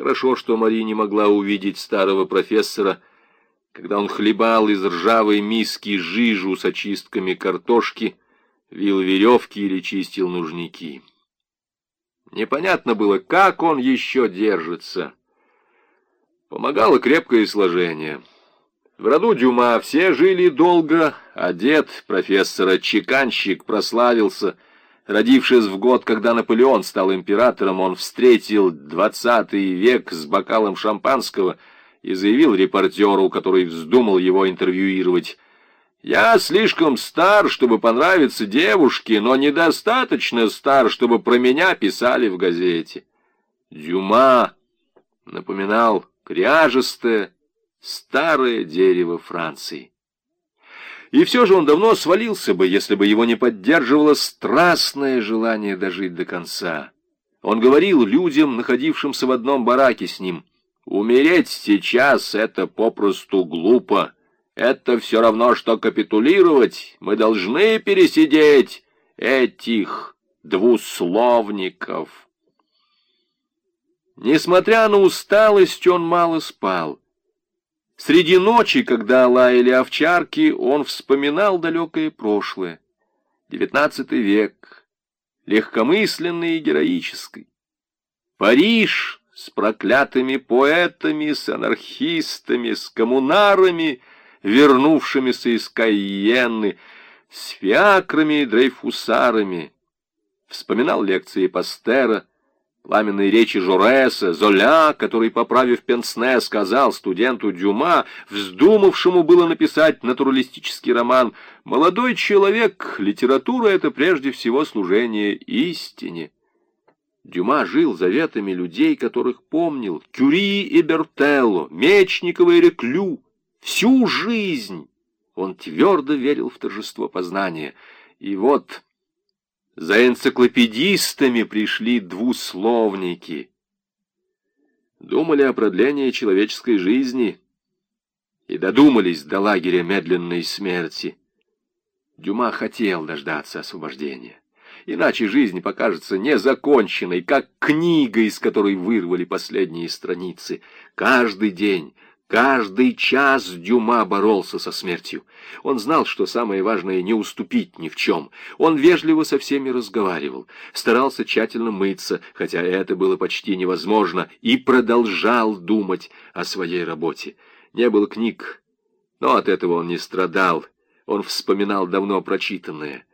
Хорошо, что Мари не могла увидеть старого профессора, когда он хлебал из ржавой миски жижу с очистками картошки, вил веревки или чистил нужники. Непонятно было, как он еще держится. Помогало крепкое сложение. В роду Дюма все жили долго, а дед профессора Чеканщик прославился. Родившись в год, когда Наполеон стал императором, он встретил двадцатый век с бокалом шампанского и заявил репортеру, который вздумал его интервьюировать, «Я слишком стар, чтобы понравиться девушке, но недостаточно стар, чтобы про меня писали в газете». Дюма напоминал кряжестое, старое дерево Франции. И все же он давно свалился бы, если бы его не поддерживало страстное желание дожить до конца. Он говорил людям, находившимся в одном бараке с ним, «Умереть сейчас — это попросту глупо». Это все равно, что капитулировать. Мы должны пересидеть этих двусловников. Несмотря на усталость, он мало спал. Среди ночи, когда лаяли овчарки, он вспоминал далекое прошлое. Девятнадцатый век, легкомысленный и героический. Париж с проклятыми поэтами, с анархистами, с коммунарами — вернувшимися из Кайенны, с фиакрами и дрейфусарами. Вспоминал лекции Пастера, пламенные речи Жореса, Золя, который, поправив Пенсне, сказал студенту Дюма, вздумавшему было написать натуралистический роман, «Молодой человек, литература — это прежде всего служение истине». Дюма жил заветами людей, которых помнил, Кюри и Бертелло, Мечникова и Реклю, Всю жизнь он твердо верил в торжество познания. И вот за энциклопедистами пришли двусловники. Думали о продлении человеческой жизни и додумались до лагеря медленной смерти. Дюма хотел дождаться освобождения. Иначе жизнь покажется незаконченной, как книга, из которой вырвали последние страницы. Каждый день Каждый час Дюма боролся со смертью. Он знал, что самое важное — не уступить ни в чем. Он вежливо со всеми разговаривал, старался тщательно мыться, хотя это было почти невозможно, и продолжал думать о своей работе. Не было книг, но от этого он не страдал. Он вспоминал давно прочитанное.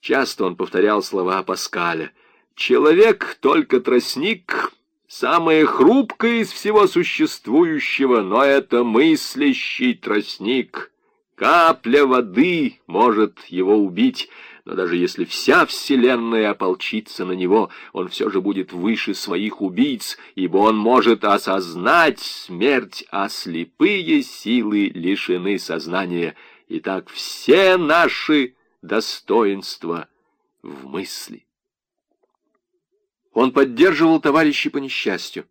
Часто он повторял слова Паскаля. «Человек — только тростник, самое хрупкое из всего существующего, но это мыслящий тростник. Капля воды может его убить, но даже если вся вселенная ополчится на него, он все же будет выше своих убийц, ибо он может осознать смерть, а слепые силы лишены сознания. Итак, все наши достоинства в мысли. Он поддерживал товарищей по несчастью.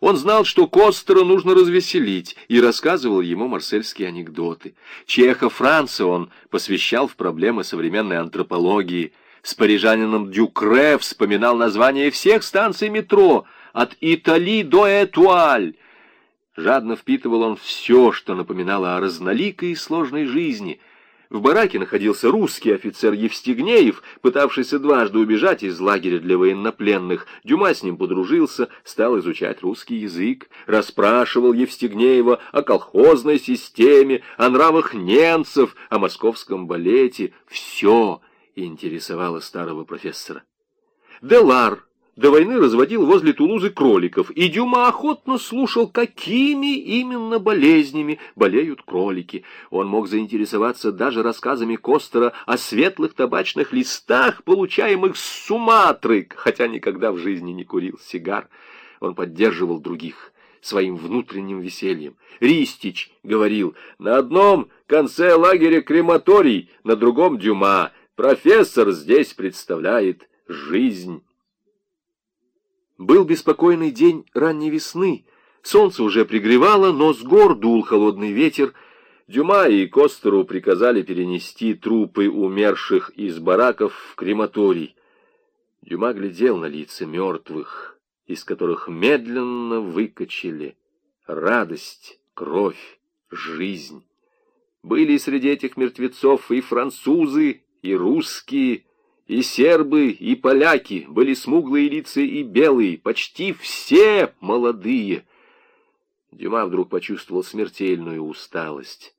Он знал, что Костера нужно развеселить, и рассказывал ему марсельские анекдоты. Чеха Франца он посвящал в проблемы современной антропологии. С парижанином Дюкре вспоминал название всех станций метро, от Итали до Этуаль. Жадно впитывал он все, что напоминало о разноликой и сложной жизни — в бараке находился русский офицер Евстигнеев, пытавшийся дважды убежать из лагеря для военнопленных. Дюма с ним подружился, стал изучать русский язык, расспрашивал Евстигнеева о колхозной системе, о нравах немцев, о московском балете. Все интересовало старого профессора. Делар до войны разводил возле Тулузы кроликов, и Дюма охотно слушал, какими именно болезнями болеют кролики. Он мог заинтересоваться даже рассказами Костера о светлых табачных листах, получаемых с Суматры, хотя никогда в жизни не курил сигар. Он поддерживал других своим внутренним весельем. Ристич говорил, на одном конце лагеря крематорий, на другом Дюма. Профессор здесь представляет жизнь. Был беспокойный день ранней весны. Солнце уже пригревало, но с гор дул холодный ветер. Дюма и Костеру приказали перенести трупы умерших из бараков в крематорий. Дюма глядел на лица мертвых, из которых медленно выкачали радость, кровь, жизнь. Были среди этих мертвецов и французы, и русские, и сербы, и поляки, были смуглые лица и белые, почти все молодые. Дюма вдруг почувствовал смертельную усталость.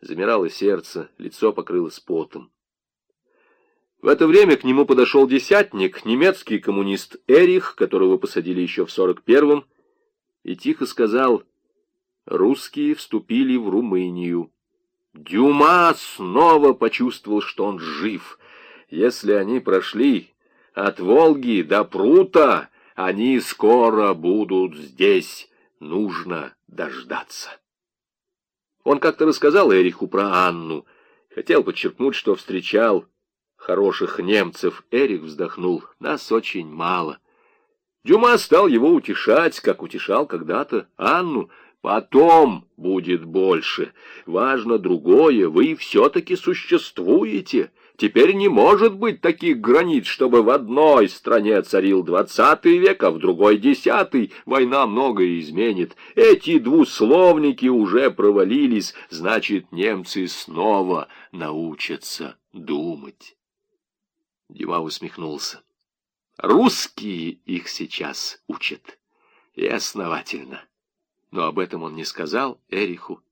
Замирало сердце, лицо покрылось потом. В это время к нему подошел десятник, немецкий коммунист Эрих, которого посадили еще в сорок первом, и тихо сказал, русские вступили в Румынию. Дюма снова почувствовал, что он жив. Если они прошли от Волги до Прута, они скоро будут здесь. Нужно дождаться. Он как-то рассказал Эриху про Анну. Хотел подчеркнуть, что встречал хороших немцев. Эрих вздохнул. Нас очень мало. Дюма стал его утешать, как утешал когда-то Анну. Потом будет больше. Важно другое, вы все-таки существуете. Теперь не может быть таких границ, чтобы в одной стране царил двадцатый век, а в другой десятый. Война многое изменит. Эти двусловники уже провалились, значит, немцы снова научатся думать. Дима усмехнулся. Русские их сейчас учат. И основательно но об этом он не сказал Эриху.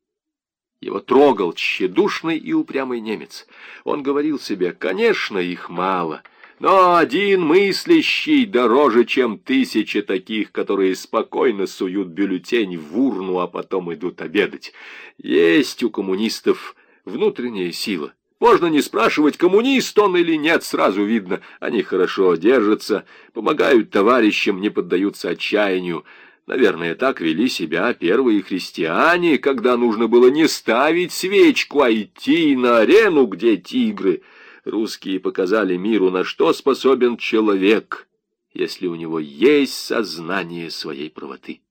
Его трогал тщедушный и упрямый немец. Он говорил себе, конечно, их мало, но один мыслящий дороже, чем тысячи таких, которые спокойно суют бюллетень в урну, а потом идут обедать. Есть у коммунистов внутренняя сила. Можно не спрашивать, коммунист он или нет, сразу видно. Они хорошо держатся, помогают товарищам, не поддаются отчаянию. Наверное, так вели себя первые христиане, когда нужно было не ставить свечку, а идти на арену, где тигры. Русские показали миру, на что способен человек, если у него есть сознание своей правоты.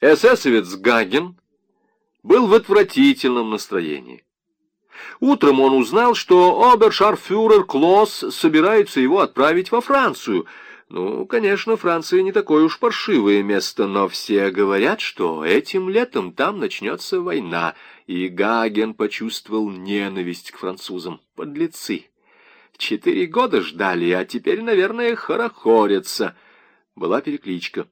Эсэсовец Гаген был в отвратительном настроении. Утром он узнал, что обершарфюрер Клосс собирается его отправить во Францию — ну, конечно, Франция не такое уж паршивое место, но все говорят, что этим летом там начнется война, и Гаген почувствовал ненависть к французам. Подлецы! Четыре года ждали, а теперь, наверное, хорохорятся. Была перекличка.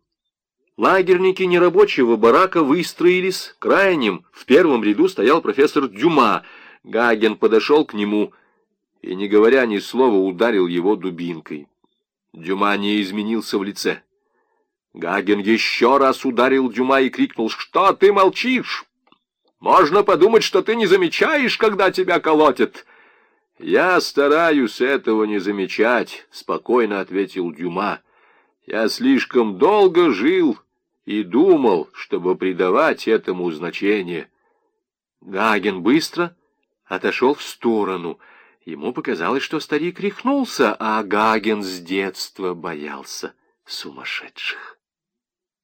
Лагерники нерабочего барака выстроились. Крайним в первом ряду стоял профессор Дюма. Гаген подошел к нему и, не говоря ни слова, ударил его дубинкой. Дюма не изменился в лице. Гаген еще раз ударил Дюма и крикнул, «Что ты молчишь? Можно подумать, что ты не замечаешь, когда тебя колотят». «Я стараюсь этого не замечать», — спокойно ответил Дюма. «Я слишком долго жил и думал, чтобы придавать этому значение». Гаген быстро отошел в сторону — Ему показалось, что старик рехнулся, а Гаген с детства боялся сумасшедших.